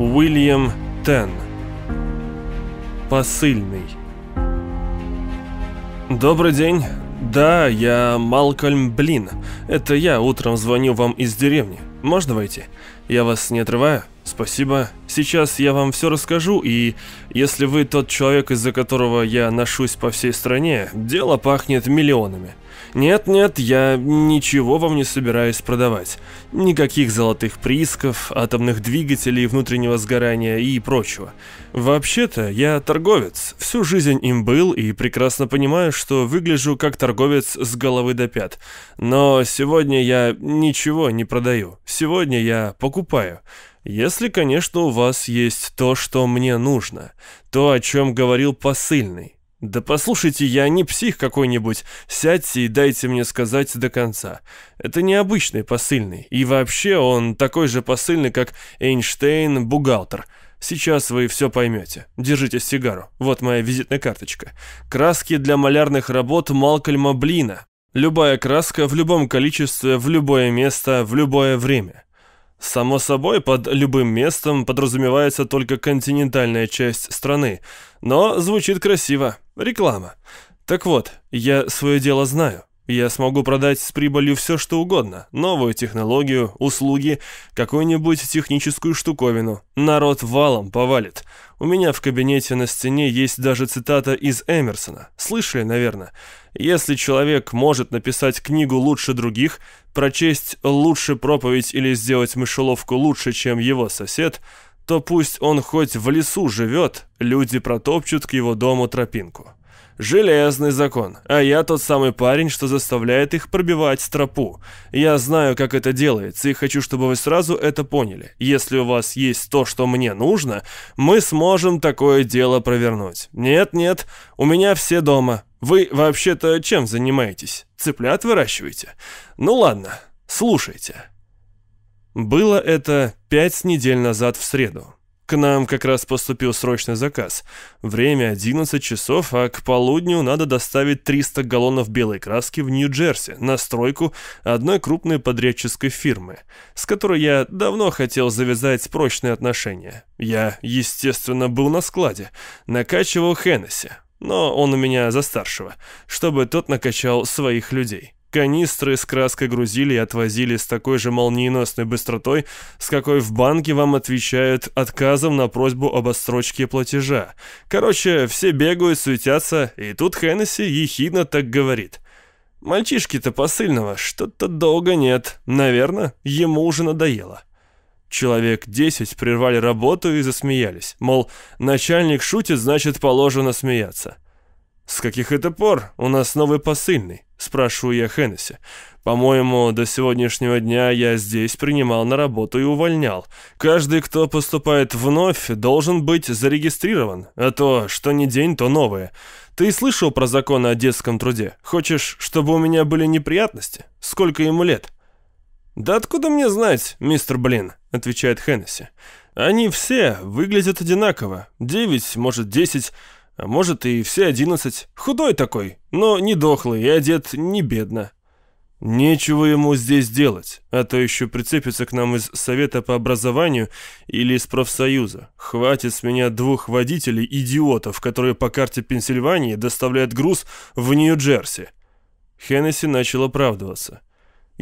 Уильям Тен. Посыльный. Добрый день. Да, я Малкольм Блин. Это я утром звоню вам из деревни. Можно войти? Я вас не отрываю? Спасибо. Сейчас я вам все расскажу, и если вы тот человек, из-за которого я ношусь по всей стране, дело пахнет миллионами. Нет-нет, я ничего вам не собираюсь продавать. Никаких золотых приисков, атомных двигателей внутреннего сгорания и прочего. Вообще-то, я торговец. Всю жизнь им был и прекрасно понимаю, что выгляжу как торговец с головы до пят. Но сегодня я ничего не продаю. Сегодня я покупаю. Если, конечно, у вас есть то, что мне нужно. То, о чем говорил посыльный. «Да послушайте, я не псих какой-нибудь. Сядьте и дайте мне сказать до конца. Это необычный посыльный. И вообще он такой же посыльный, как Эйнштейн, бухгалтер. Сейчас вы все поймете. Держите сигару. Вот моя визитная карточка. Краски для малярных работ Малкольма Блина. Любая краска в любом количестве, в любое место, в любое время». Само собой, под любым местом подразумевается только континентальная часть страны, но звучит красиво. Реклама. Так вот, я свое дело знаю. Я смогу продать с прибылью все, что угодно. Новую технологию, услуги, какую-нибудь техническую штуковину. Народ валом повалит. У меня в кабинете на стене есть даже цитата из Эмерсона. Слышали, наверное? Если человек может написать книгу лучше других, прочесть лучше проповедь или сделать мышеловку лучше, чем его сосед, то пусть он хоть в лесу живет, люди протопчут к его дому тропинку. Железный закон, а я тот самый парень, что заставляет их пробивать тропу. Я знаю, как это делается, и хочу, чтобы вы сразу это поняли. Если у вас есть то, что мне нужно, мы сможем такое дело провернуть. Нет-нет, у меня все дома. Вы вообще-то чем занимаетесь? Цыплят выращиваете? Ну ладно, слушайте. Было это пять недель назад в среду. К нам как раз поступил срочный заказ. Время 11 часов, а к полудню надо доставить 300 галлонов белой краски в Нью-Джерси на стройку одной крупной подрядческой фирмы, с которой я давно хотел завязать прочные отношения. Я, естественно, был на складе, накачивал Хеннесси, но он у меня за старшего, чтобы тот накачал своих людей. Канистры с краской грузили и отвозили с такой же молниеносной быстротой, с какой в банке вам отвечают отказом на просьбу об отсрочке платежа. Короче, все бегают, суетятся, и тут Хеннесси ехидно так говорит. «Мальчишки-то посыльного что-то долго нет. Наверное, ему уже надоело». Человек десять прервали работу и засмеялись. Мол, начальник шутит, значит, положено смеяться. «С каких это пор у нас новый посыльный?» – спрашиваю я Хеннесси. «По-моему, до сегодняшнего дня я здесь принимал на работу и увольнял. Каждый, кто поступает вновь, должен быть зарегистрирован, а то, что не день, то новое. Ты слышал про законы о детском труде? Хочешь, чтобы у меня были неприятности? Сколько ему лет?» «Да откуда мне знать, мистер Блин?» – отвечает Хеннесси. «Они все выглядят одинаково. Девять, может, десять...» А может и все одиннадцать. Худой такой, но не дохлый и одет не бедно. Нечего ему здесь делать, а то еще прицепится к нам из Совета по образованию или из профсоюза. Хватит с меня двух водителей-идиотов, которые по карте Пенсильвании доставляют груз в Нью-Джерси. Хеннесси начал оправдываться.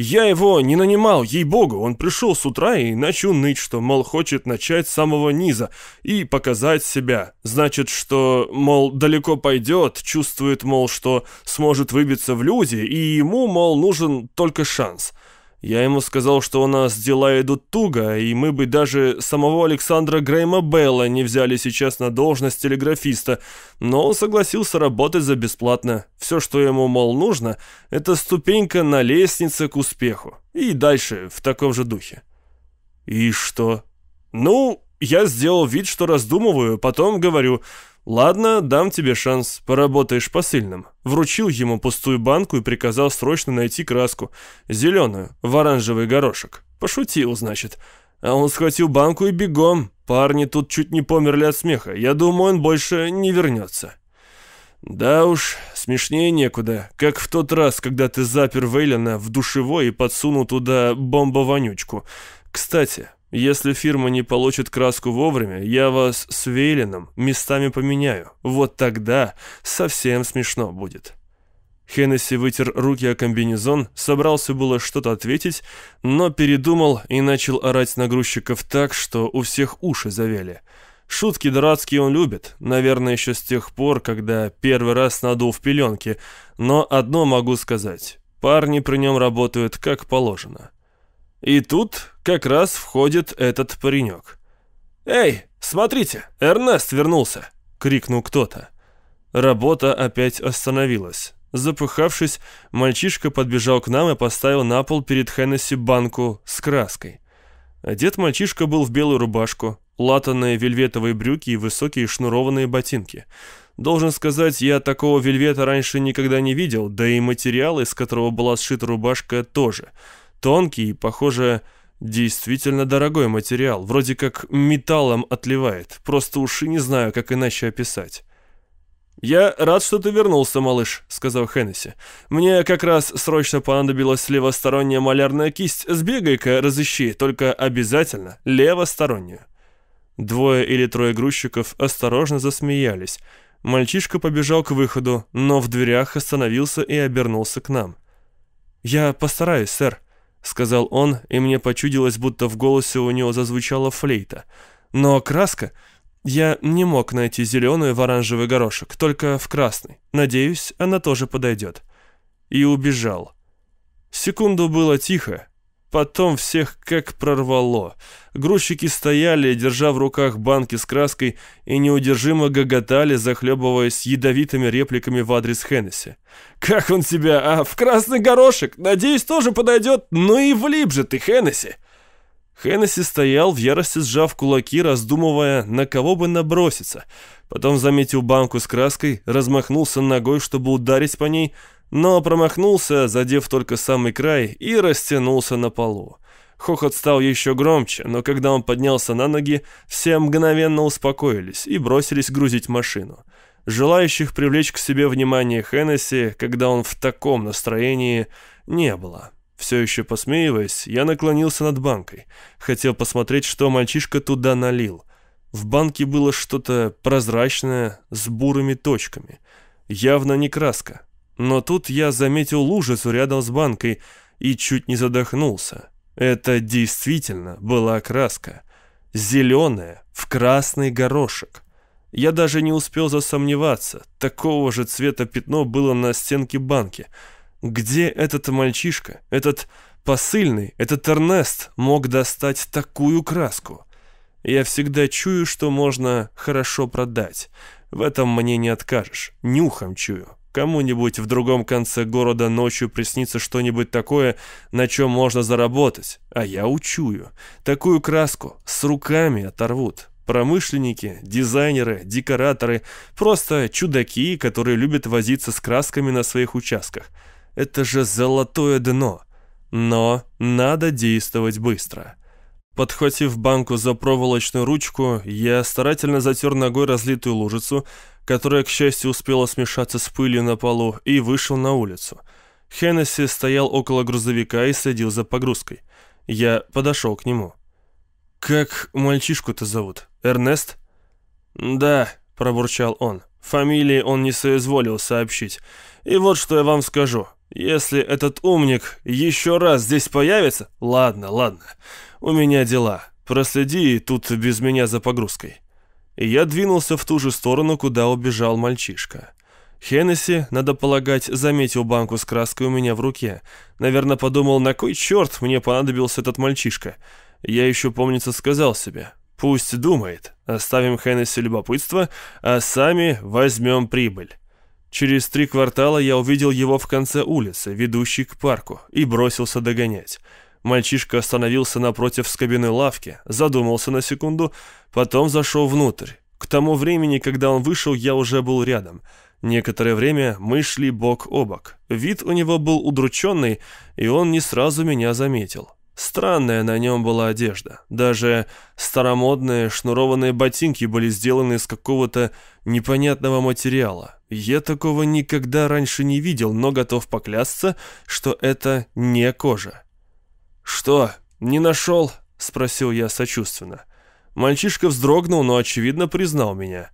Я его не нанимал, ей-богу, он пришел с утра и начал ныть, что, мол, хочет начать с самого низа и показать себя. Значит, что, мол, далеко пойдет, чувствует, мол, что сможет выбиться в люди, и ему, мол, нужен только шанс. Я ему сказал, что у нас дела идут туго, и мы бы даже самого Александра Грейма Белла не взяли сейчас на должность телеграфиста, но он согласился работать за бесплатно. Все, что ему, мол, нужно, это ступенька на лестнице к успеху. И дальше в таком же духе. И что? Ну, я сделал вид, что раздумываю, потом говорю, «Ладно, дам тебе шанс, поработаешь посыльным». Вручил ему пустую банку и приказал срочно найти краску. Зеленую, в оранжевый горошек. Пошутил, значит. А он схватил банку и бегом. Парни тут чуть не померли от смеха. Я думаю, он больше не вернется. Да уж, смешнее некуда. Как в тот раз, когда ты запер Вейлена в душевой и подсунул туда бомбовонючку. Кстати, Если фирма не получит краску вовремя, я вас с Вейлином местами поменяю. Вот тогда совсем смешно будет». Хеннесси вытер руки о комбинезон, собрался было что-то ответить, но передумал и начал орать на грузчиков так, что у всех уши завели. Шутки дурацкие он любит, наверное, еще с тех пор, когда первый раз надул в пеленке, но одно могу сказать, парни при нем работают как положено. И тут как раз входит этот паренек. «Эй, смотрите, Эрнест вернулся!» — крикнул кто-то. Работа опять остановилась. Запыхавшись, мальчишка подбежал к нам и поставил на пол перед Хеннесси банку с краской. Одет мальчишка был в белую рубашку, латанные вельветовые брюки и высокие шнурованные ботинки. Должен сказать, я такого вельвета раньше никогда не видел, да и материал, из которого была сшита рубашка, тоже. Тонкий и, похоже, действительно дорогой материал, вроде как металлом отливает, просто уши не знаю, как иначе описать. «Я рад, что ты вернулся, малыш», — сказал Хеннесси. «Мне как раз срочно понадобилась левосторонняя малярная кисть. Сбегай-ка, разыщи, только обязательно левостороннюю». Двое или трое грузчиков осторожно засмеялись. Мальчишка побежал к выходу, но в дверях остановился и обернулся к нам. «Я постараюсь, сэр», — сказал он, и мне почудилось, будто в голосе у него зазвучала флейта. «Но краска...» Я не мог найти зеленую в оранжевый горошек, только в красный. Надеюсь, она тоже подойдет. И убежал. Секунду было тихо. Потом всех как прорвало. Грузчики стояли, держа в руках банки с краской, и неудержимо гоготали, захлебываясь ядовитыми репликами в адрес Хеннесси. «Как он тебя, а? В красный горошек? Надеюсь, тоже подойдет? Ну и влип же ты, Хеннесси!» Хеннесси стоял в ярости, сжав кулаки, раздумывая, на кого бы наброситься. Потом заметил банку с краской, размахнулся ногой, чтобы ударить по ней, но промахнулся, задев только самый край, и растянулся на полу. Хохот стал еще громче, но когда он поднялся на ноги, все мгновенно успокоились и бросились грузить машину. Желающих привлечь к себе внимание Хеннесси, когда он в таком настроении, не было. Все еще посмеиваясь, я наклонился над банкой. Хотел посмотреть, что мальчишка туда налил. В банке было что-то прозрачное с бурыми точками. Явно не краска. Но тут я заметил лужицу рядом с банкой и чуть не задохнулся. Это действительно была краска. Зеленая, в красный горошек. Я даже не успел засомневаться. Такого же цвета пятно было на стенке банки — где этот мальчишка, этот посыльный, этот Эрнест мог достать такую краску? Я всегда чую, что можно хорошо продать. В этом мне не откажешь. Нюхом чую. Кому-нибудь в другом конце города ночью приснится что-нибудь такое, на чем можно заработать. А я учую. Такую краску с руками оторвут. Промышленники, дизайнеры, декораторы, просто чудаки, которые любят возиться с красками на своих участках. Это же золотое дно. Но надо действовать быстро. Подхватив банку за проволочную ручку, я старательно затер ногой разлитую лужицу, которая, к счастью, успела смешаться с пылью на полу, и вышел на улицу. Хеннесси стоял около грузовика и следил за погрузкой. Я подошел к нему. «Как мальчишку-то зовут? Эрнест?» «Да», — пробурчал он. Фамилии он не соизволил сообщить. «И вот что я вам скажу. Если этот умник еще раз здесь появится... Ладно, ладно, у меня дела. Проследи тут без меня за погрузкой. И я двинулся в ту же сторону, куда убежал мальчишка. Хеннесси, надо полагать, заметил банку с краской у меня в руке. Наверное, подумал, на кой черт мне понадобился этот мальчишка. Я еще, помнится, сказал себе, пусть думает, оставим Хеннесси любопытство, а сами возьмем прибыль. Через три квартала я увидел его в конце улицы, ведущей к парку, и бросился догонять. Мальчишка остановился напротив скобяной лавки, задумался на секунду, потом зашел внутрь. К тому времени, когда он вышел, я уже был рядом. Некоторое время мы шли бок о бок. Вид у него был удрученный, и он не сразу меня заметил. Странная на нем была одежда. Даже старомодные шнурованные ботинки были сделаны из какого-то непонятного материала. Я такого никогда раньше не видел, но готов поклясться, что это не кожа. «Что, не нашел?» — Спросил я сочувственно. Мальчишка вздрогнул, но, очевидно, признал меня.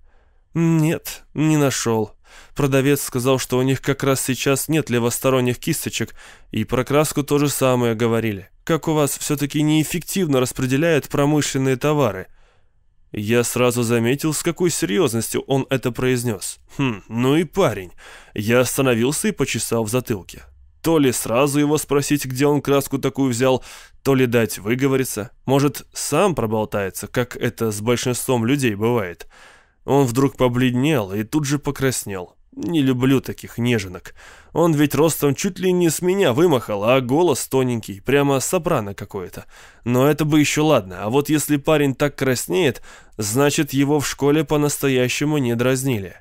«Нет, не нашел. Продавец сказал, что у них как раз сейчас нет левосторонних кисточек, и про краску то же самое говорили. Как у вас все-таки неэффективно распределяют промышленные товары?» Я сразу заметил, с какой серьезностью он это произнес. Хм, ну и парень. Я остановился и почесал в затылке. То ли сразу его спросить, где он краску такую взял, то ли дать выговориться. Может, сам проболтается, как это с большинством людей бывает. Он вдруг побледнел и тут же покраснел. Не люблю таких неженок. Он ведь ростом чуть ли не с меня вымахал, а голос тоненький, прямо сопрано какое-то. Но это бы еще ладно, а вот если парень так краснеет, значит его в школе по-настоящему не дразнили.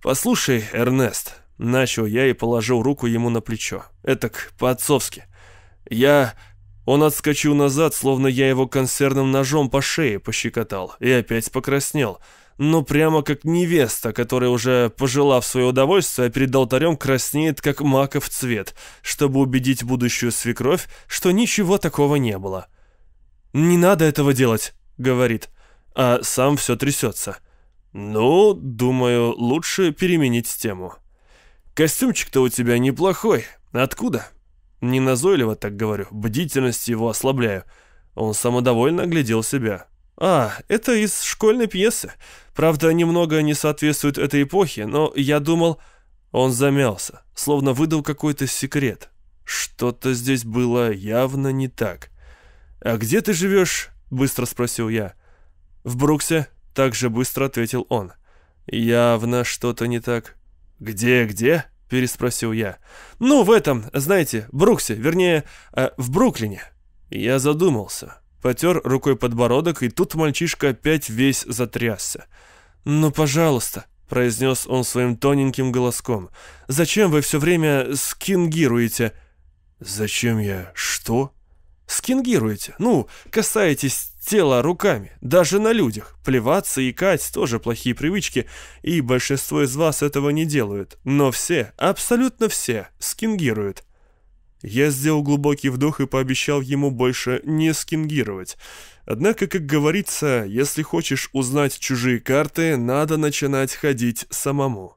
«Послушай, Эрнест», — начал я и положил руку ему на плечо. «Этак, по-отцовски. Я он отскочил назад, словно я его консервным ножом по шее пощекотал, и опять покраснел. Ну, прямо как невеста, которая уже, пожелав свое удовольствие, перед алтарем краснеет, как маков цвет, чтобы убедить будущую свекровь, что ничего такого не было. «Не надо этого делать», — говорит, а сам все трясется. «Ну, думаю, лучше переменить тему». «Костюмчик-то у тебя неплохой. Откуда?» Не назойливо так говорю, бдительность его ослабляю. Он самодовольно глядел себя. А, это из школьной пьесы. Правда, немного не соответствует этой эпохе, но я думал... Он замялся, словно выдал какой-то секрет. Что-то здесь было явно не так. «А где ты живешь?» — быстро спросил я. «В Бруксе», — так же быстро ответил он. «Явно что-то не так». «Где-где?» — переспросил я. «Ну, в этом, знаете, Бруксе, вернее, э, в Бруклине». Я задумался, потер рукой подбородок, и тут мальчишка опять весь затрясся. «Ну, пожалуйста», — произнес он своим тоненьким голоском, — «зачем вы все время скингируете?» «Зачем я что?» «Скингируете, ну, касаетесь тело руками, даже на людях. Плеваться и икать тоже плохие привычки, и большинство из вас этого не делают. Но все, абсолютно все, скингируют. Я сделал глубокий вдох и пообещал ему больше не скингировать. Однако, как говорится, если хочешь узнать чужие карты, надо начинать ходить самому.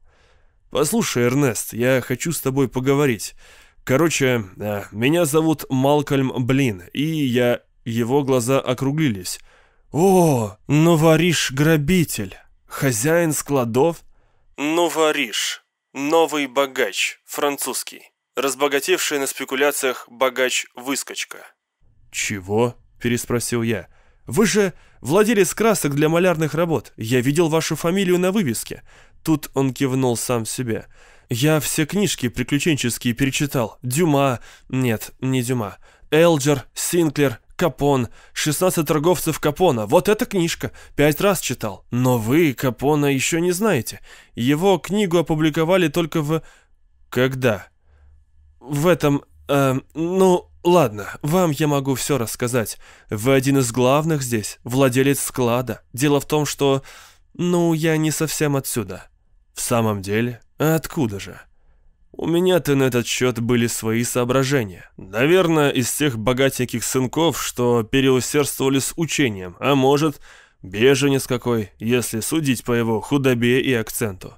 «Послушай, Эрнест, я хочу с тобой поговорить. Короче, э, меня зовут Малкольм Блин, и я его глаза округлились. «О, новориш-грабитель! Хозяин складов?» «Новориш. Новый богач. Французский. Разбогатевший на спекуляциях богач-выскочка». «Чего?» – переспросил я. «Вы же владелец красок для малярных работ. Я видел вашу фамилию на вывеске». Тут он кивнул сам себе. «Я все книжки приключенческие перечитал. Дюма... Нет, не Дюма. Элджер, Синклер, Капон, 16 торговцев Капона. Вот эта книжка. Пять раз читал. Но вы Капона еще не знаете. Его книгу опубликовали только в... Когда? В этом... Э, ну, ладно, вам я могу все рассказать. Вы один из главных здесь, владелец склада. Дело в том, что... Ну, я не совсем отсюда. В самом деле? Откуда же? У меня-то на этот счет были свои соображения. Наверное, из тех богатеньких сынков, что переусердствовали с учением, а может, беженец какой, если судить по его худобе и акценту.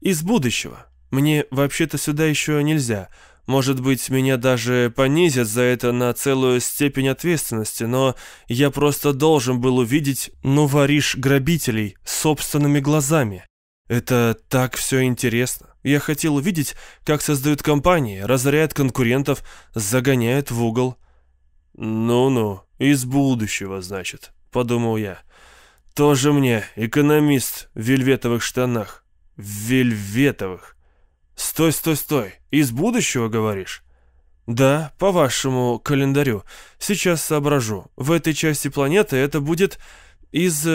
Из будущего. Мне вообще-то сюда еще нельзя. Может быть, меня даже понизят за это на целую степень ответственности, но я просто должен был увидеть, ну, воришь грабителей собственными глазами. Это так все интересно. Я хотел увидеть, как создают компании, разоряют конкурентов, загоняют в угол. «Ну-ну, из будущего, значит», — подумал я. «Тоже мне экономист в вельветовых штанах. В вельветовых. Стой, стой, стой, из будущего, говоришь?» «Да, по вашему календарю. Сейчас соображу. В этой части планеты это будет из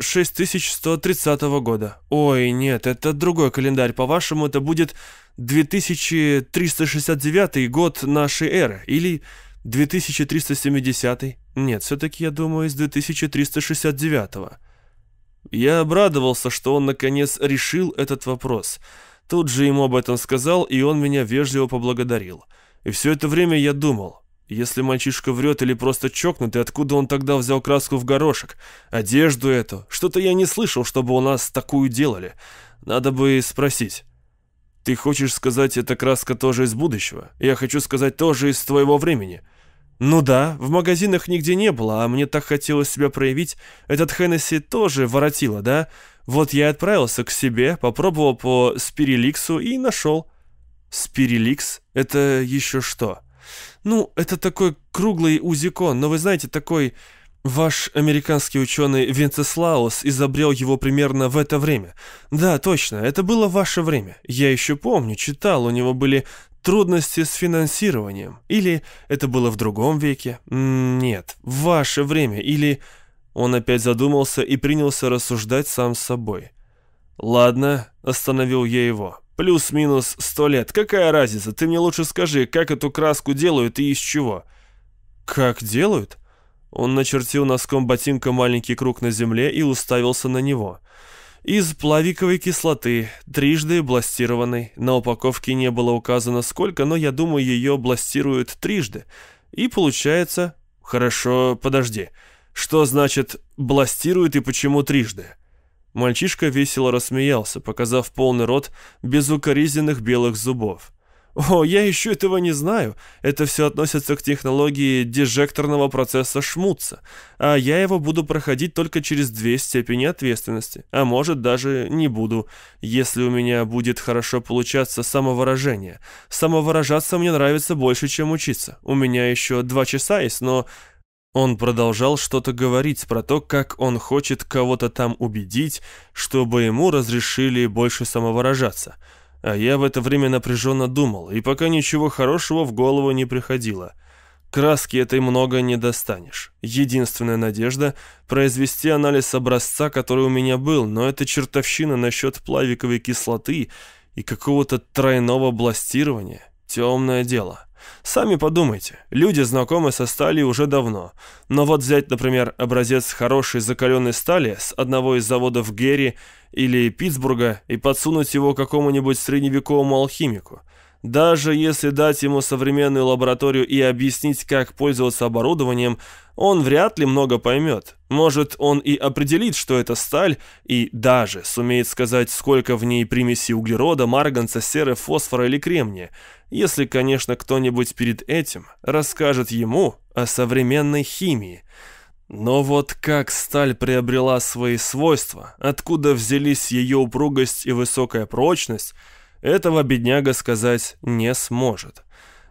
6130 э, года. Ой, нет, это другой календарь. По-вашему, это будет 2369 год нашей эры. Или 2370. Нет, все-таки, я думаю, из 2369. Я обрадовался, что он, наконец, решил этот вопрос. Тут же ему об этом сказал, и он меня вежливо поблагодарил. И все это время я думал, Если мальчишка врет или просто чокнутый, откуда он тогда взял краску в горошек? Одежду эту? Что-то я не слышал, чтобы у нас такую делали. Надо бы спросить. Ты хочешь сказать, эта краска тоже из будущего? Я хочу сказать, тоже из твоего времени. Ну да, в магазинах нигде не было, а мне так хотелось себя проявить. Этот Хеннесси тоже воротило, да? Вот я отправился к себе, попробовал по спириликсу и нашел. Спириликс? Это еще что? Ну, это такой круглый узикон, но вы знаете, такой... Ваш американский ученый Венцеслаус изобрел его примерно в это время. Да, точно, это было ваше время. Я еще помню, читал, у него были трудности с финансированием. Или это было в другом веке? Нет, в ваше время. Или... Он опять задумался и принялся рассуждать сам с собой. «Ладно», — остановил я его. Плюс-минус сто лет. Какая разница? Ты мне лучше скажи, как эту краску делают и из чего?» «Как делают?» Он начертил носком ботинка маленький круг на земле и уставился на него. «Из плавиковой кислоты, трижды бластированной. На упаковке не было указано сколько, но я думаю, ее бластируют трижды. И получается... Хорошо, подожди. Что значит бластируют и почему трижды?» Мальчишка весело рассмеялся, показав полный рот безукоризненных белых зубов. «О, я еще этого не знаю. Это все относится к технологии дежекторного процесса Шмутца, а я его буду проходить только через две степени ответственности, а может даже не буду, если у меня будет хорошо получаться самовыражение. Самовыражаться мне нравится больше, чем учиться. У меня еще два часа есть, но он продолжал что-то говорить про то, как он хочет кого-то там убедить, чтобы ему разрешили больше самовыражаться. А я в это время напряженно думал, и пока ничего хорошего в голову не приходило. Краски этой много не достанешь. Единственная надежда – произвести анализ образца, который у меня был, но это чертовщина насчет плавиковой кислоты и какого-то тройного бластирования. Темное дело. Сами подумайте, люди знакомы со сталью уже давно. Но вот взять, например, образец хорошей закаленной стали с одного из заводов Герри или Питтсбурга и подсунуть его какому-нибудь средневековому алхимику. Даже если дать ему современную лабораторию и объяснить, как пользоваться оборудованием, он вряд ли много поймет. Может, он и определит, что это сталь, и даже сумеет сказать, сколько в ней примеси углерода, марганца, серы, фосфора или кремния если, конечно, кто-нибудь перед этим расскажет ему о современной химии. Но вот как сталь приобрела свои свойства, откуда взялись ее упругость и высокая прочность, этого бедняга сказать не сможет.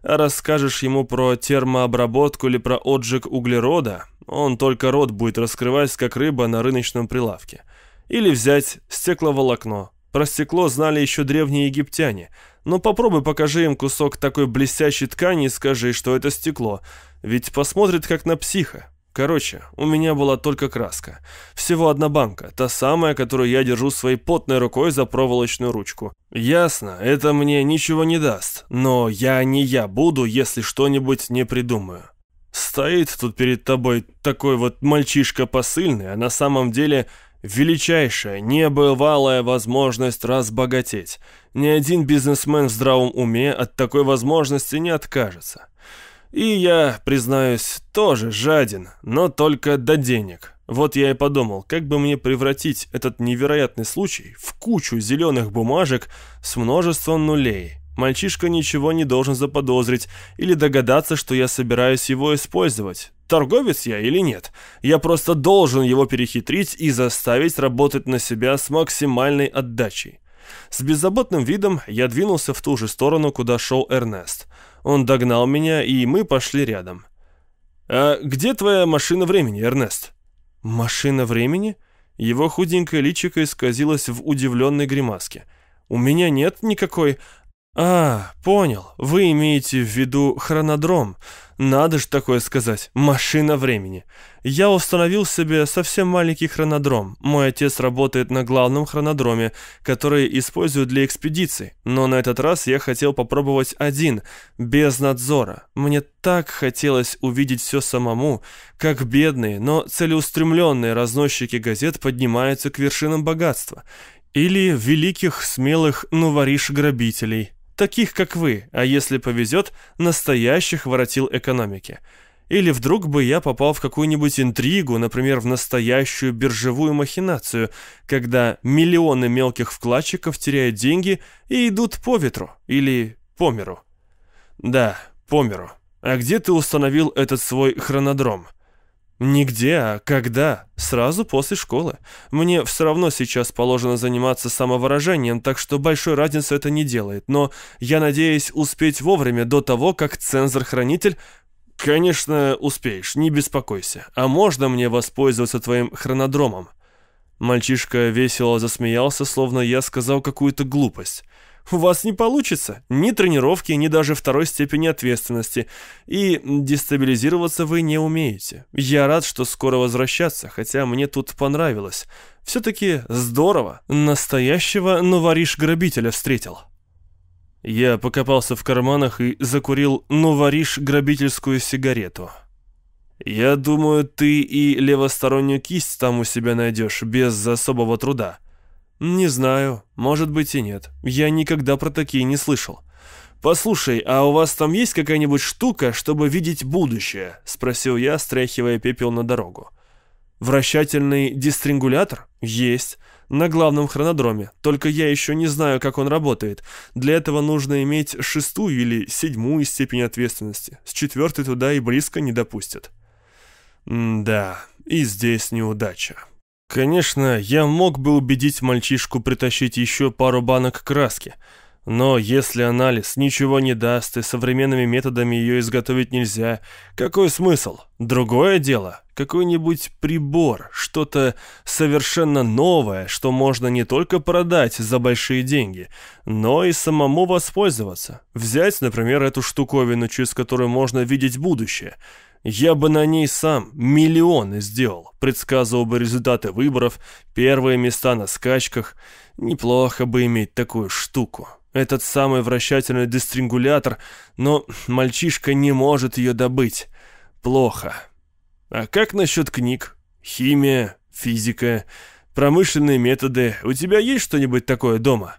А расскажешь ему про термообработку или про отжиг углерода, он только рот будет раскрывать, как рыба на рыночном прилавке. Или взять стекловолокно. Про стекло знали еще древние египтяне – но попробуй покажи им кусок такой блестящей ткани и скажи, что это стекло. Ведь посмотрит как на психа. Короче, у меня была только краска. Всего одна банка, та самая, которую я держу своей потной рукой за проволочную ручку. Ясно, это мне ничего не даст, но я не я буду, если что-нибудь не придумаю. Стоит тут перед тобой такой вот мальчишка посыльный, а на самом деле величайшая, небывалая возможность разбогатеть. Ни один бизнесмен в здравом уме от такой возможности не откажется. И я, признаюсь, тоже жаден, но только до денег. Вот я и подумал, как бы мне превратить этот невероятный случай в кучу зеленых бумажек с множеством нулей. Мальчишка ничего не должен заподозрить или догадаться, что я собираюсь его использовать. Торговец я или нет? Я просто должен его перехитрить и заставить работать на себя с максимальной отдачей. С беззаботным видом я двинулся в ту же сторону, куда шел Эрнест. Он догнал меня, и мы пошли рядом. «А где твоя машина времени, Эрнест?» «Машина времени?» Его худенькое личико исказилось в удивленной гримаске. «У меня нет никакой...» «А, понял. Вы имеете в виду хронодром. Надо же такое сказать. Машина времени. Я установил себе совсем маленький хронодром. Мой отец работает на главном хронодроме, который используют для экспедиций. Но на этот раз я хотел попробовать один, без надзора. Мне так хотелось увидеть все самому, как бедные, но целеустремленные разносчики газет поднимаются к вершинам богатства. Или великих смелых новориш-грабителей. Таких как вы, а если повезет, настоящих воротил экономики. Или вдруг бы я попал в какую-нибудь интригу, например, в настоящую биржевую махинацию, когда миллионы мелких вкладчиков теряют деньги и идут по ветру или по миру. Да, по миру. А где ты установил этот свой хронодром? Нигде, а когда? Сразу после школы. Мне все равно сейчас положено заниматься самовыражением, так что большой разницы это не делает. Но я надеюсь успеть вовремя до того, как цензор-хранитель «Конечно, успеешь, не беспокойся. А можно мне воспользоваться твоим хронодромом?» Мальчишка весело засмеялся, словно я сказал какую-то глупость. «У вас не получится. Ни тренировки, ни даже второй степени ответственности. И дестабилизироваться вы не умеете. Я рад, что скоро возвращаться, хотя мне тут понравилось. Все-таки здорово. Настоящего новориш-грабителя встретил». Я покопался в карманах и закурил «Новориш» грабительскую сигарету. «Я думаю, ты и левостороннюю кисть там у себя найдешь, без особого труда». «Не знаю, может быть и нет. Я никогда про такие не слышал». «Послушай, а у вас там есть какая-нибудь штука, чтобы видеть будущее?» — спросил я, стряхивая пепел на дорогу. «Вращательный дистрингулятор? Есть на главном хронодроме, только я еще не знаю, как он работает. Для этого нужно иметь шестую или седьмую степень ответственности. С четвертой туда и близко не допустят. Да, и здесь неудача. Конечно, я мог бы убедить мальчишку притащить еще пару банок краски, но если анализ ничего не даст и современными методами ее изготовить нельзя, какой смысл? Другое дело, какой-нибудь прибор, что-то совершенно новое, что можно не только продать за большие деньги, но и самому воспользоваться. Взять, например, эту штуковину, через которую можно видеть будущее. Я бы на ней сам миллионы сделал, предсказывал бы результаты выборов, первые места на скачках. Неплохо бы иметь такую штуку. Этот самый вращательный дистрингулятор, но мальчишка не может ее добыть. Плохо. А как насчет книг? Химия, физика, промышленные методы. У тебя есть что-нибудь такое дома?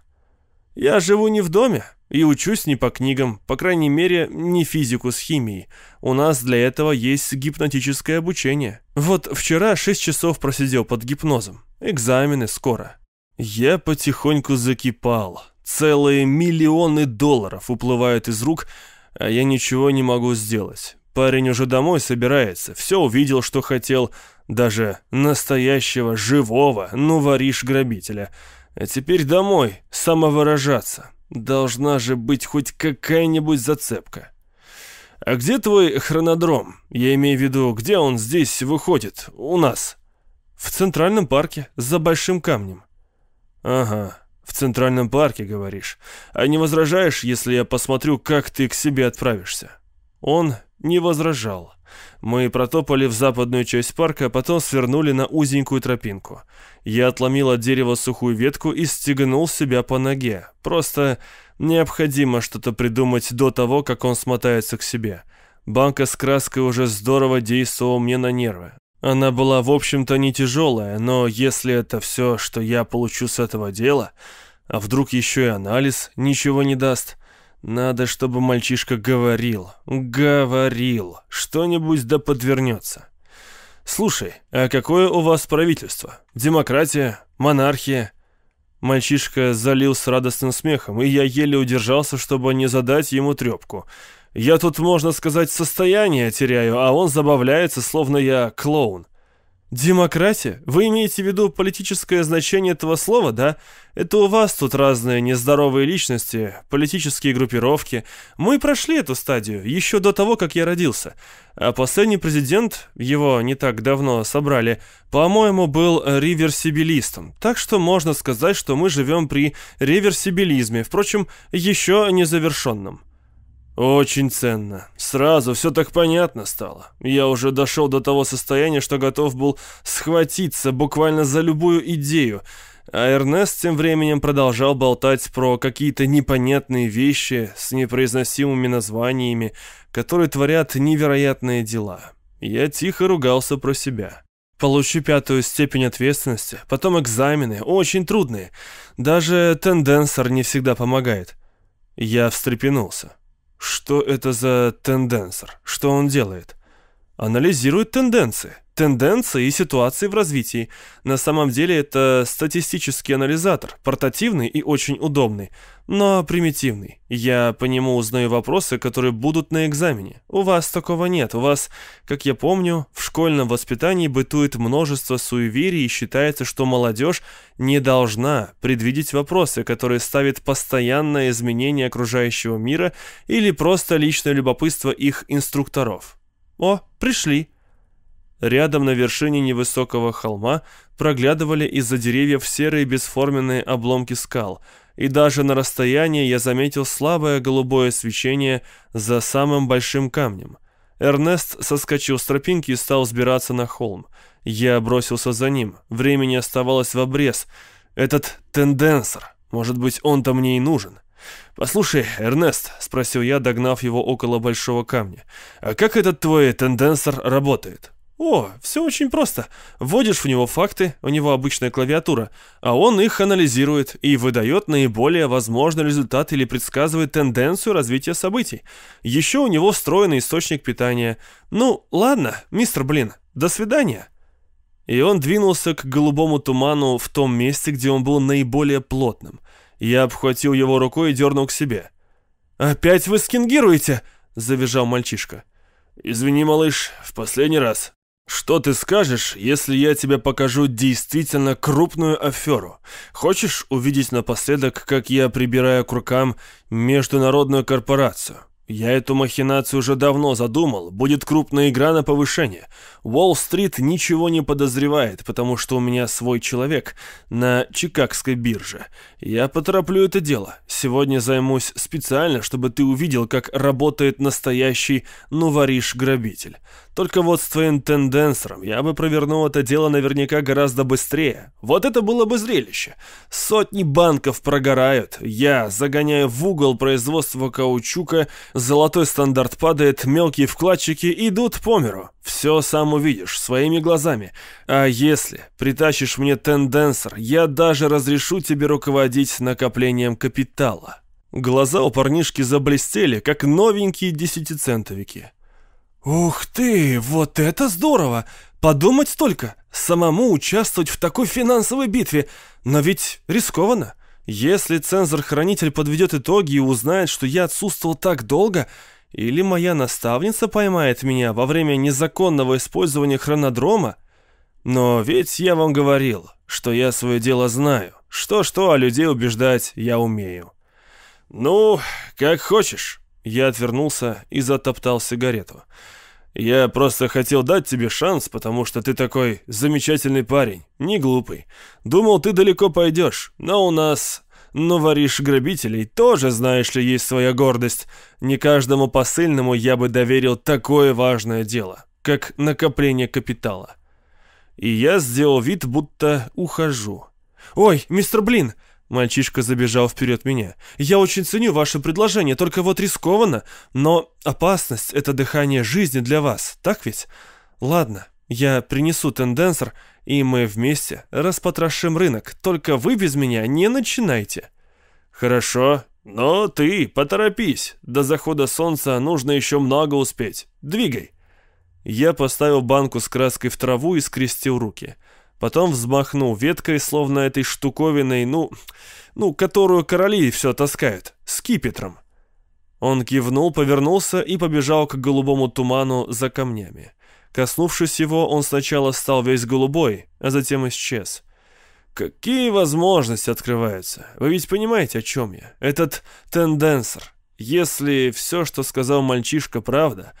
Я живу не в доме и учусь не по книгам, по крайней мере, не физику с химией. У нас для этого есть гипнотическое обучение. Вот вчера 6 часов просидел под гипнозом. Экзамены скоро. Я потихоньку закипал. Целые миллионы долларов уплывают из рук, а я ничего не могу сделать. Парень уже домой собирается, все увидел, что хотел, даже настоящего, живого, ну воришь грабителя. А теперь домой, самовыражаться. Должна же быть хоть какая-нибудь зацепка. А где твой хронодром? Я имею в виду, где он здесь выходит, у нас? В Центральном парке, за Большим камнем. Ага, в Центральном парке, говоришь. А не возражаешь, если я посмотрю, как ты к себе отправишься? Он не возражал. Мы протопали в западную часть парка, а потом свернули на узенькую тропинку. Я отломил от дерева сухую ветку и стегнул себя по ноге. Просто необходимо что-то придумать до того, как он смотается к себе. Банка с краской уже здорово действовала мне на нервы. Она была, в общем-то, не тяжелая, но если это все, что я получу с этого дела, а вдруг еще и анализ ничего не даст, надо, чтобы мальчишка говорил, говорил, что-нибудь да подвернется. Слушай, а какое у вас правительство? Демократия? Монархия? Мальчишка залился радостным смехом, и я еле удержался, чтобы не задать ему трепку. Я тут, можно сказать, состояние теряю, а он забавляется, словно я клоун. «Демократия? Вы имеете в виду политическое значение этого слова, да? Это у вас тут разные нездоровые личности, политические группировки. Мы прошли эту стадию еще до того, как я родился. А последний президент, его не так давно собрали, по-моему, был реверсибилистом. Так что можно сказать, что мы живем при реверсибилизме, впрочем, еще незавершенном». «Очень ценно. Сразу все так понятно стало. Я уже дошел до того состояния, что готов был схватиться буквально за любую идею, а Эрнест тем временем продолжал болтать про какие-то непонятные вещи с непроизносимыми названиями, которые творят невероятные дела. Я тихо ругался про себя». Получу пятую степень ответственности, потом экзамены, очень трудные. Даже тенденсор не всегда помогает. Я встрепенулся. Что это за тенденсор? Что он делает? Анализирует тенденции. Тенденции и ситуации в развитии. На самом деле это статистический анализатор, портативный и очень удобный, но примитивный. Я по нему узнаю вопросы, которые будут на экзамене. У вас такого нет. У вас, как я помню, в школьном воспитании бытует множество суеверий и считается, что молодежь не должна предвидеть вопросы, которые ставят постоянное изменение окружающего мира или просто личное любопытство их инструкторов. О, пришли. Рядом на вершине невысокого холма проглядывали из-за деревьев серые бесформенные обломки скал, и даже на расстоянии я заметил слабое голубое свечение за самым большим камнем. Эрнест соскочил с тропинки и стал взбираться на холм. Я бросился за ним. Времени оставалось в обрез. Этот тенденсор, может быть, он-то мне и нужен. «Послушай, Эрнест», — спросил я, догнав его около большого камня, «а как этот твой тенденсор работает?» «О, все очень просто. Вводишь в него факты, у него обычная клавиатура, а он их анализирует и выдает наиболее возможный результат или предсказывает тенденцию развития событий. Еще у него встроенный источник питания. Ну, ладно, мистер Блин, до свидания». И он двинулся к голубому туману в том месте, где он был наиболее плотным. Я обхватил его рукой и дернул к себе. «Опять вы скингируете?» – завизжал мальчишка. «Извини, малыш, в последний раз», «Что ты скажешь, если я тебе покажу действительно крупную аферу? Хочешь увидеть напоследок, как я прибираю к рукам международную корпорацию? Я эту махинацию уже давно задумал. Будет крупная игра на повышение. Уолл-стрит ничего не подозревает, потому что у меня свой человек на Чикагской бирже. Я потороплю это дело. Сегодня займусь специально, чтобы ты увидел, как работает настоящий нувариш-грабитель. Только вот с твоим тенденсором я бы провернул это дело наверняка гораздо быстрее. Вот это было бы зрелище. Сотни банков прогорают. Я загоняю в угол производство каучука, золотой стандарт падает, мелкие вкладчики идут по миру. Все сам увидишь, своими глазами. А если притащишь мне тенденсор, я даже разрешу тебе руководить накоплением капитала. Глаза у парнишки заблестели, как новенькие десятицентовики. «Ух ты, вот это здорово! Подумать только, самому участвовать в такой финансовой битве, но ведь рискованно. Если цензор-хранитель подведет итоги и узнает, что я отсутствовал так долго, или моя наставница поймает меня во время незаконного использования хронодрома, но ведь я вам говорил, что я свое дело знаю. Что-что, а людей убеждать я умею. Ну, как хочешь. Я отвернулся и затоптал сигарету. Я просто хотел дать тебе шанс, потому что ты такой замечательный парень, не глупый. Думал, ты далеко пойдешь, но у нас, ну, воришь грабителей, тоже, знаешь ли, есть своя гордость. Не каждому посыльному я бы доверил такое важное дело, как накопление капитала. И я сделал вид, будто ухожу. «Ой, мистер Блин, Мальчишка забежал вперед меня. «Я очень ценю ваше предложение, только вот рискованно, но опасность — это дыхание жизни для вас, так ведь? Ладно, я принесу тенденсор, и мы вместе распотрошим рынок, только вы без меня не начинайте». «Хорошо, но ты поторопись, до захода солнца нужно еще много успеть. Двигай». Я поставил банку с краской в траву и скрестил руки. Потом взмахнул веткой, словно этой штуковиной, ну, ну, которую короли все таскают, скипетром. Он кивнул, повернулся и побежал к голубому туману за камнями. Коснувшись его, он сначала стал весь голубой, а затем исчез. Какие возможности открываются? Вы ведь понимаете, о чем я? Этот тенденсор. Если все, что сказал мальчишка, правда,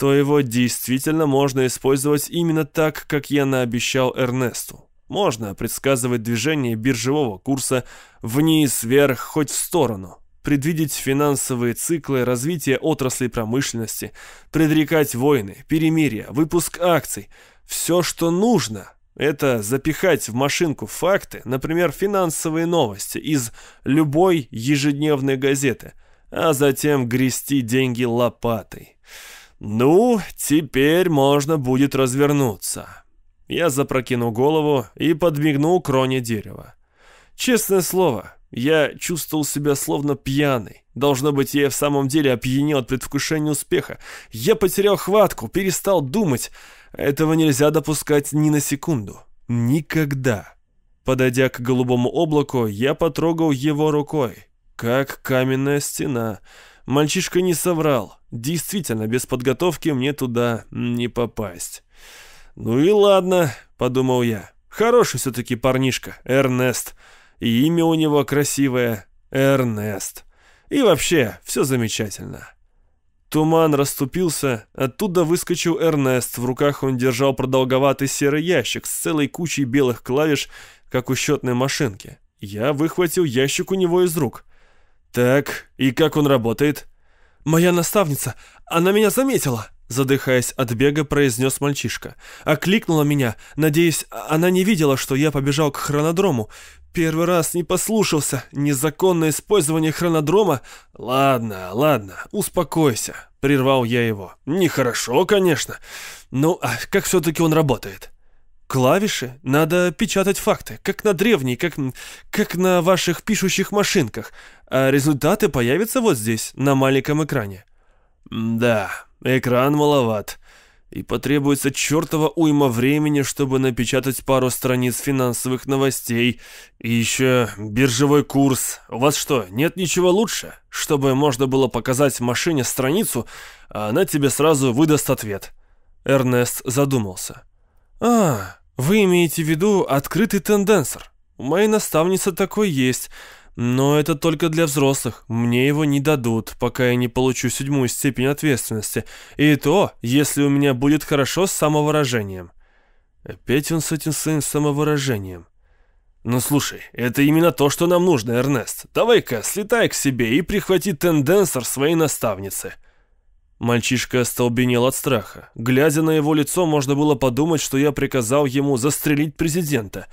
то его действительно можно использовать именно так, как я наобещал Эрнесту. Можно предсказывать движение биржевого курса вниз, вверх, хоть в сторону, предвидеть финансовые циклы развития отраслей промышленности, предрекать войны, перемирия, выпуск акций. Все, что нужно, это запихать в машинку факты, например, финансовые новости из любой ежедневной газеты, а затем грести деньги лопатой. «Ну, теперь можно будет развернуться». Я запрокинул голову и подмигнул кроне дерева. Честное слово, Я чувствовал себя словно пьяный. Должно быть, я в самом деле опьянел от предвкушения успеха. Я потерял хватку, перестал думать. Этого нельзя допускать ни на секунду. Никогда. Подойдя к голубому облаку, я потрогал его рукой. Как каменная стена. Мальчишка не соврал. Действительно, без подготовки мне туда не попасть. «Ну и ладно», — подумал я. «Хороший все-таки парнишка, Эрнест. И имя у него красивое — Эрнест. И вообще, все замечательно». Туман расступился, оттуда выскочил Эрнест, в руках он держал продолговатый серый ящик с целой кучей белых клавиш, как у счетной машинки. Я выхватил ящик у него из рук. «Так, и как он работает?» «Моя наставница, она меня заметила!» Задыхаясь от бега, произнес мальчишка. Окликнула меня, надеясь, она не видела, что я побежал к хронодрому. Первый раз не послушался. Незаконное использование хронодрома... Ладно, ладно, успокойся, прервал я его. Нехорошо, конечно. Ну, а как все-таки он работает? Клавиши? Надо печатать факты, как на древней, как, как на ваших пишущих машинках. А результаты появятся вот здесь, на маленьком экране. Да, экран маловат. И потребуется чертова уйма времени, чтобы напечатать пару страниц финансовых новостей. И еще биржевой курс. У вас что, нет ничего лучше? Чтобы можно было показать машине страницу, а она тебе сразу выдаст ответ. Эрнест задумался. «А, вы имеете в виду открытый тенденсор? У моей наставницы такой есть». Но это только для взрослых. Мне его не дадут, пока я не получу седьмую степень ответственности. И то, если у меня будет хорошо с самовыражением. Опять он с этим своим самовыражением. Ну слушай, это именно то, что нам нужно, Эрнест. Давай-ка, слетай к себе и прихвати тенденсор своей наставницы. Мальчишка остолбенел от страха. Глядя на его лицо, можно было подумать, что я приказал ему застрелить президента.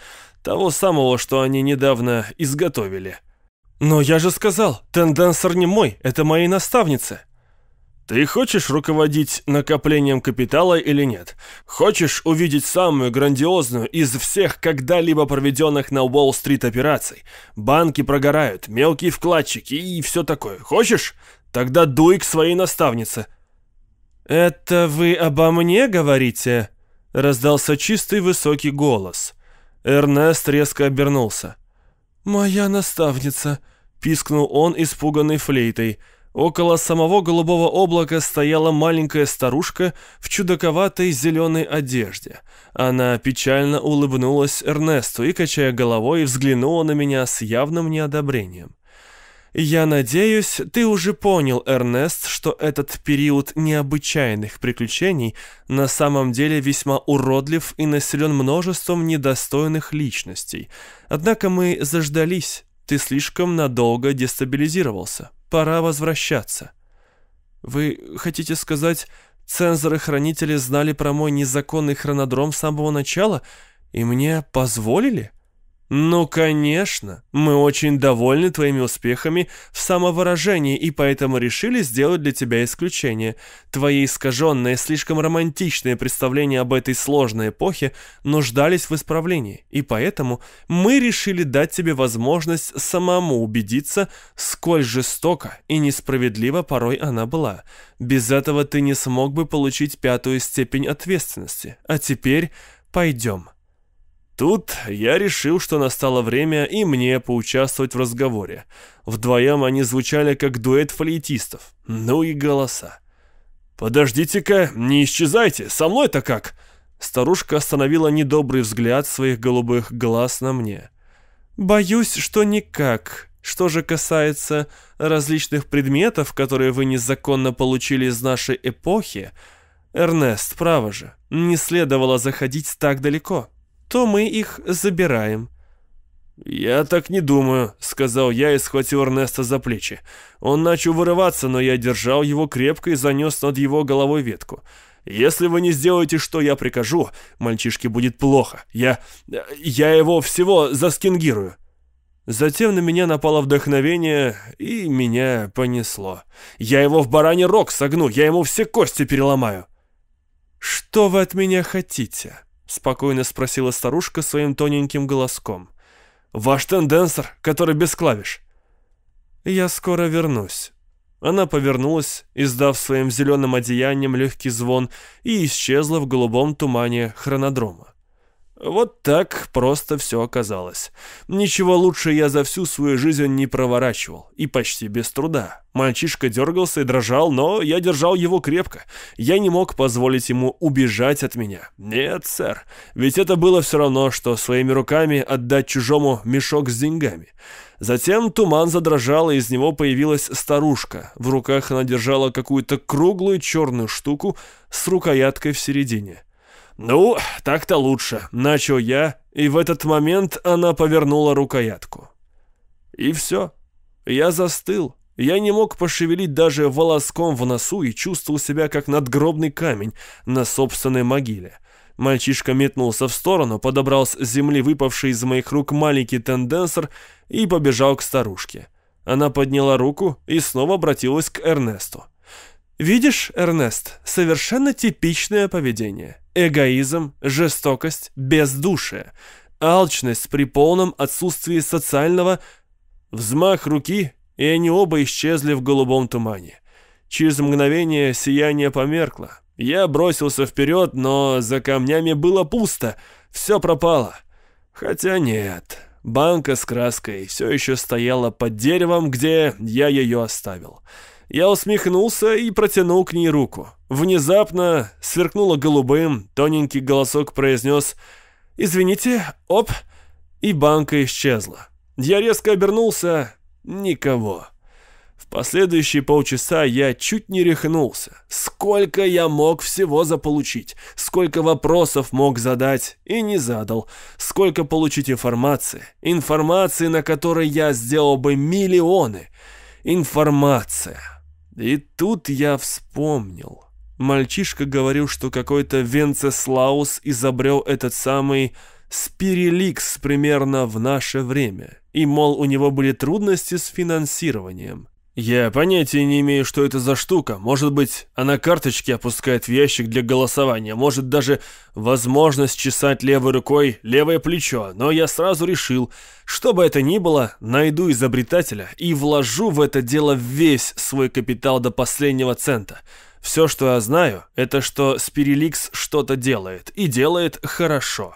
Того самого, что они недавно изготовили. «Но я же сказал, тенденсор не мой, это мои наставницы». Ты хочешь руководить накоплением капитала или нет? Хочешь увидеть самую грандиозную из всех когда-либо проведенных на Уолл-стрит операций? Банки прогорают, мелкие вкладчики и все такое. Хочешь? Тогда дуй к своей наставнице. «Это вы обо мне говорите?» Раздался чистый высокий голос. Эрнест резко обернулся. «Моя наставница», — пискнул он, испуганный флейтой. Около самого голубого облака стояла маленькая старушка в чудаковатой зеленой одежде. Она печально улыбнулась Эрнесту и, качая головой, взглянула на меня с явным неодобрением. «Я надеюсь, ты уже понял, Эрнест, что этот период необычайных приключений на самом деле весьма уродлив и населен множеством недостойных личностей. Однако мы заждались, ты слишком надолго дестабилизировался. Пора возвращаться». «Вы хотите сказать, цензоры-хранители знали про мой незаконный хронодром с самого начала и мне позволили?» «Ну, конечно. Мы очень довольны твоими успехами в самовыражении и поэтому решили сделать для тебя исключение. Твои искаженные, слишком романтичные представления об этой сложной эпохе нуждались в исправлении, и поэтому мы решили дать тебе возможность самому убедиться, сколь жестоко и несправедлива порой она была. Без этого ты не смог бы получить пятую степень ответственности. А теперь пойдем». Тут я решил, что настало время и мне поучаствовать в разговоре. Вдвоем они звучали как дуэт флейтистов. Ну и голоса. «Подождите-ка, не исчезайте, со мной-то как?» Старушка остановила недобрый взгляд своих голубых глаз на мне. «Боюсь, что никак. Что же касается различных предметов, которые вы незаконно получили из нашей эпохи, Эрнест, право же, не следовало заходить так далеко» то мы их забираем». «Я так не думаю», — сказал я и схватил Эрнеста за плечи. Он начал вырываться, но я держал его крепко и занес над его головой ветку. «Если вы не сделаете, что я прикажу, мальчишке будет плохо. Я... я его всего заскингирую». Затем на меня напало вдохновение, и меня понесло. «Я его в бараний рог согну, я ему все кости переломаю». «Что вы от меня хотите?» — спокойно спросила старушка своим тоненьким голоском. Ваш тенденсор, который без клавиш». «Я скоро вернусь». Она повернулась, издав своим зеленым одеянием легкий звон, и исчезла в голубом тумане хронодрома. Вот так просто все оказалось. Ничего лучше я за всю свою жизнь не проворачивал, и почти без труда. Мальчишка дергался и дрожал, но я держал его крепко. Я не мог позволить ему убежать от меня. Нет, сэр, ведь это было все равно, что своими руками отдать чужому мешок с деньгами. Затем туман задрожал, и из него появилась старушка. В руках она держала какую-то круглую черную штуку с рукояткой в середине. «Ну, так-то лучше», — начал я, и в этот момент она повернула рукоятку. И все. Я застыл. Я не мог пошевелить даже волоском в носу и чувствовал себя как надгробный камень на собственной могиле. Мальчишка метнулся в сторону, подобрал с земли выпавший из моих рук маленький тенденсор и побежал к старушке. Она подняла руку и снова обратилась к Эрнесту. «Видишь, Эрнест, совершенно типичное поведение. Эгоизм, жестокость, бездушие, алчность при полном отсутствии социального... Взмах руки, и они оба исчезли в голубом тумане. Через мгновение сияние померкло. Я бросился вперед, но за камнями было пусто, все пропало. Хотя нет, банка с краской все еще стояла под деревом, где я ее оставил. Я усмехнулся и протянул к ней руку. Внезапно сверкнуло голубым, тоненький голосок произнес «Извините, оп!» и банка исчезла. Я резко обернулся. Никого. В последующие полчаса я чуть не рехнулся. Сколько я мог всего заполучить, сколько вопросов мог задать и не задал, сколько получить информации, информации, на которой я сделал бы миллионы. Информация. И тут я вспомнил. Мальчишка говорил, что какой-то Венцеслаус изобрел этот самый спириликс примерно в наше время. И, мол, у него были трудности с финансированием. Я понятия не имею, что это за штука. Может быть, она карточки опускает в ящик для голосования. Может, даже возможность чесать левой рукой левое плечо. Но я сразу решил, что бы это ни было, найду изобретателя и вложу в это дело весь свой капитал до последнего цента. Все, что я знаю, это что Спириликс что-то делает. И делает хорошо.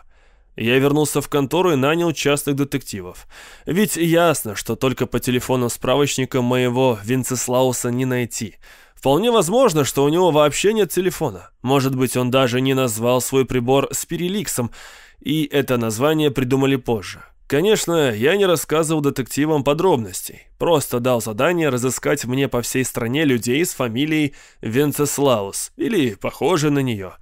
Я вернулся в контору и нанял частных детективов. Ведь ясно, что только по телефону справочника моего Винцеслауса не найти. Вполне возможно, что у него вообще нет телефона. Может быть, он даже не назвал свой прибор Спириликсом, и это название придумали позже. Конечно, я не рассказывал детективам подробностей, просто дал задание разыскать мне по всей стране людей с фамилией Венцеслаус или похожей на нее,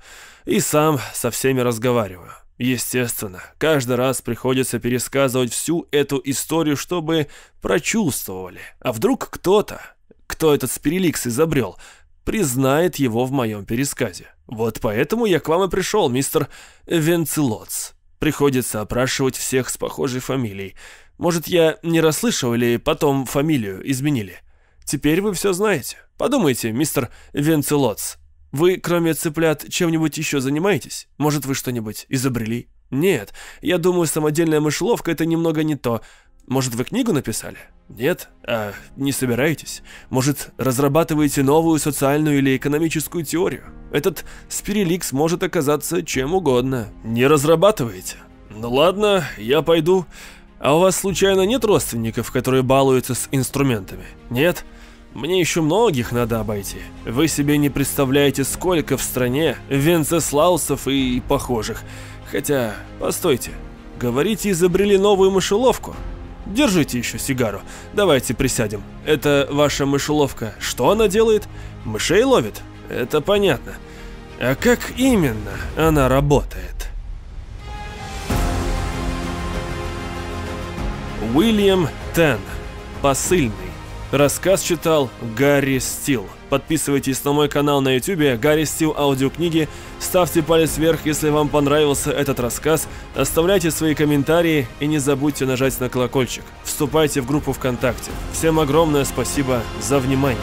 и сам со всеми разговариваю. Естественно, каждый раз приходится пересказывать всю эту историю, чтобы прочувствовали. А вдруг кто-то, кто этот спириликс изобрел, признает его в моем пересказе. Вот поэтому я к вам и пришел, мистер Венцелоц. Приходится опрашивать всех с похожей фамилией. Может, я не расслышал или потом фамилию изменили? Теперь вы все знаете. Подумайте, мистер Венцелоц, вы, кроме цыплят, чем-нибудь еще занимаетесь? Может, вы что-нибудь изобрели? Нет, я думаю, самодельная мышеловка — это немного не то. Может, вы книгу написали? Нет? А не собираетесь? Может, разрабатываете новую социальную или экономическую теорию? Этот спириликс может оказаться чем угодно. Не разрабатываете? Ну ладно, я пойду. А у вас случайно нет родственников, которые балуются с инструментами? Нет? Нет? Мне еще многих надо обойти. Вы себе не представляете, сколько в стране Венцеслаусов и похожих. Хотя, постойте, говорите, изобрели новую мышеловку? Держите еще сигару. Давайте присядем. Это ваша мышеловка. Что она делает? Мышей ловит? Это понятно. А как именно она работает? Уильям Тен. Посыльный. Рассказ читал Гарри Стил. Подписывайтесь на мой канал на YouTube Гарри Стил аудиокниги, ставьте палец вверх, если вам понравился этот рассказ, оставляйте свои комментарии и не забудьте нажать на колокольчик. Вступайте в группу ВКонтакте. Всем огромное спасибо за внимание.